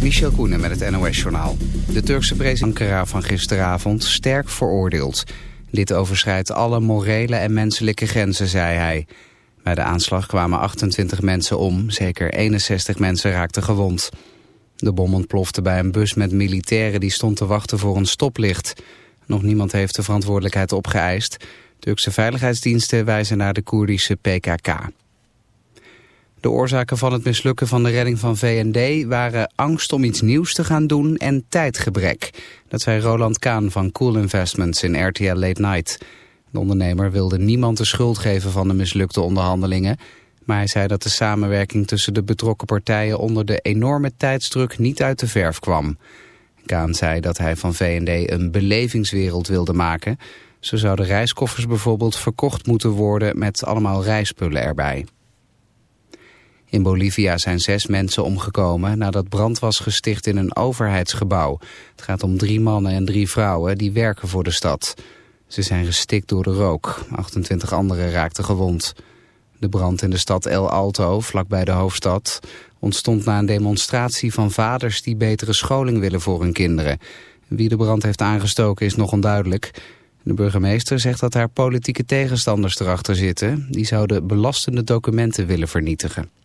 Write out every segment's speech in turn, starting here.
Michel Koenen met het NOS-journaal. De Turkse president Ankara van gisteravond sterk veroordeeld. Dit overschrijdt alle morele en menselijke grenzen, zei hij. Bij de aanslag kwamen 28 mensen om, zeker 61 mensen raakten gewond. De bom ontplofte bij een bus met militairen die stond te wachten voor een stoplicht. Nog niemand heeft de verantwoordelijkheid opgeëist. Turkse veiligheidsdiensten wijzen naar de Koerdische PKK. De oorzaken van het mislukken van de redding van VND waren angst om iets nieuws te gaan doen en tijdgebrek. Dat zei Roland Kaan van Cool Investments in RTL Late Night. De ondernemer wilde niemand de schuld geven van de mislukte onderhandelingen. Maar hij zei dat de samenwerking tussen de betrokken partijen onder de enorme tijdsdruk niet uit de verf kwam. Kaan zei dat hij van VND een belevingswereld wilde maken. Zo zouden reiskoffers bijvoorbeeld verkocht moeten worden met allemaal reispullen erbij. In Bolivia zijn zes mensen omgekomen nadat brand was gesticht in een overheidsgebouw. Het gaat om drie mannen en drie vrouwen die werken voor de stad. Ze zijn gestikt door de rook. 28 anderen raakten gewond. De brand in de stad El Alto, vlakbij de hoofdstad, ontstond na een demonstratie van vaders die betere scholing willen voor hun kinderen. Wie de brand heeft aangestoken is nog onduidelijk. De burgemeester zegt dat haar politieke tegenstanders erachter zitten. Die zouden belastende documenten willen vernietigen.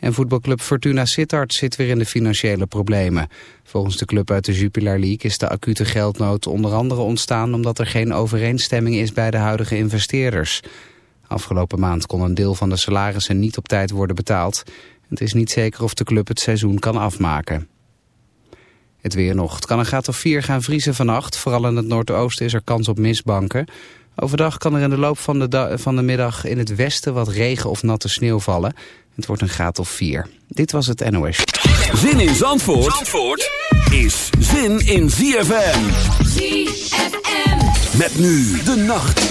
En voetbalclub Fortuna Sittard zit weer in de financiële problemen. Volgens de club uit de Jupiler League is de acute geldnood onder andere ontstaan... omdat er geen overeenstemming is bij de huidige investeerders. Afgelopen maand kon een deel van de salarissen niet op tijd worden betaald. Het is niet zeker of de club het seizoen kan afmaken. Het weer nog. Het kan een graad of 4 gaan vriezen vannacht. Vooral in het noordoosten is er kans op misbanken. Overdag kan er in de loop van de, van de middag in het westen wat regen of natte sneeuw vallen. Het wordt een graad of 4. Dit was het NOS. Zin in Zandvoort, Zandvoort is zin in ZFM. ZFM. Met nu de nacht.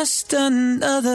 just another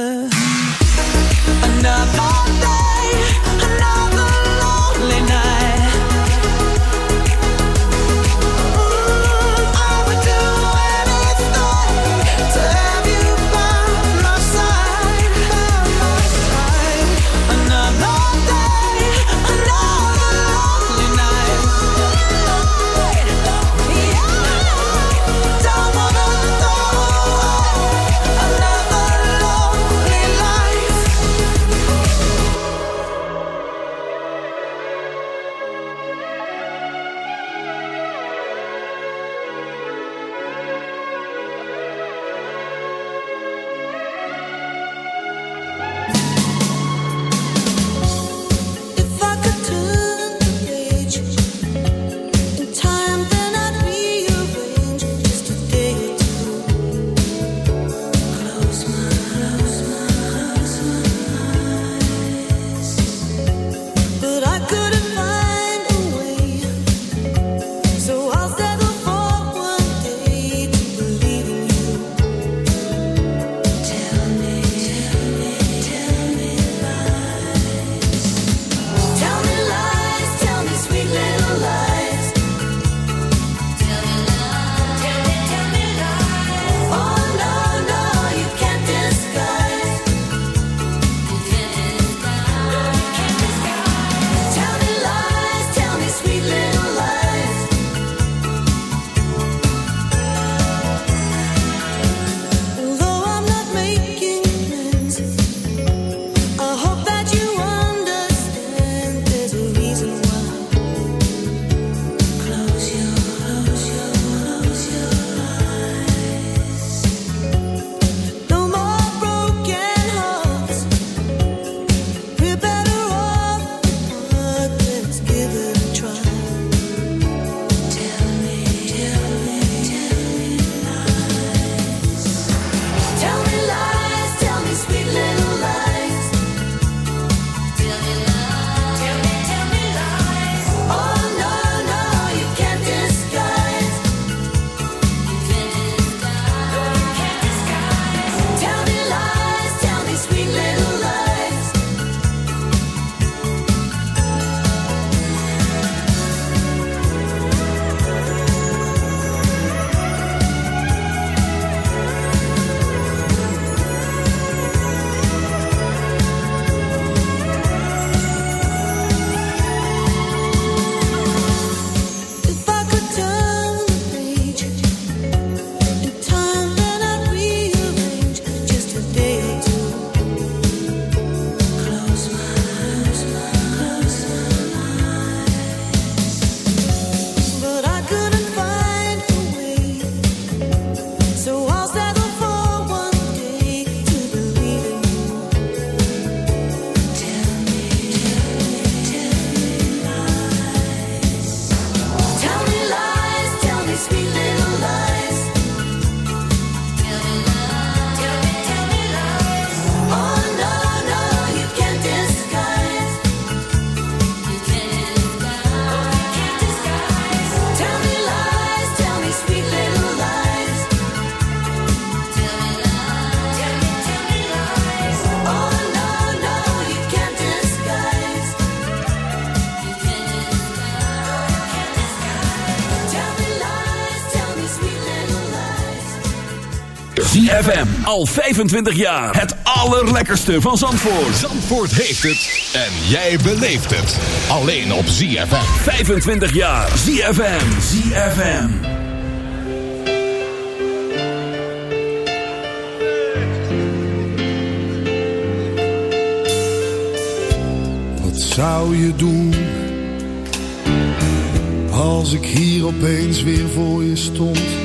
ZFM. Al 25 jaar. Het allerlekkerste van Zandvoort. Zandvoort heeft het. En jij beleeft het. Alleen op ZFM. 25 jaar. ZFM. ZFM. Wat zou je doen? Als ik hier opeens weer voor je stond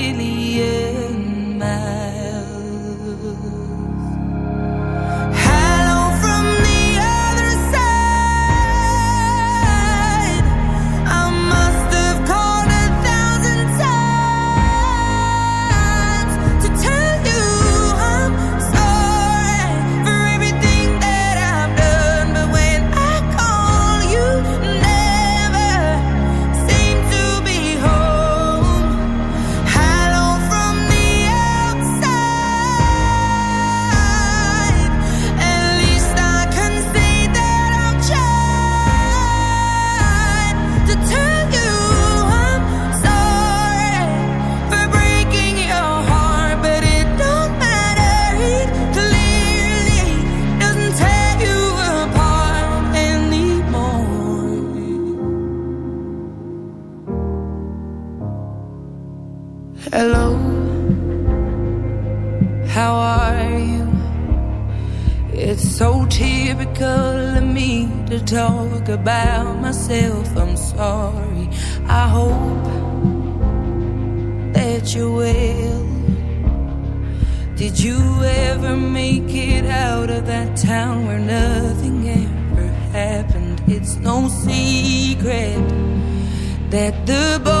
myself, I'm sorry. I hope that you will. Did you ever make it out of that town where nothing ever happened? It's no secret that the boy.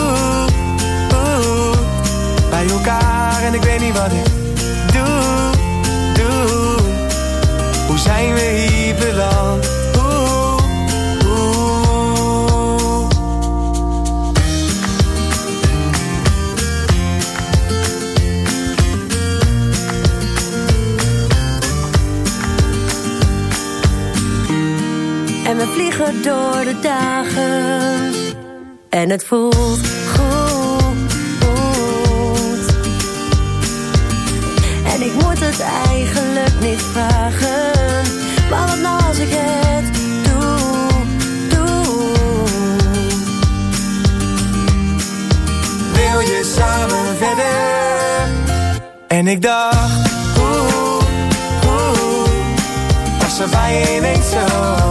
elkaar en ik weet niet wat ik doe, doe Hoe zijn we hier beland? Oeh, oeh. En we vliegen door de dagen. En het voelt niet vragen. Maar wat nou als ik het doe, doe. Wil je samen verder? En ik dacht, oeh, oeh, was er bij je zo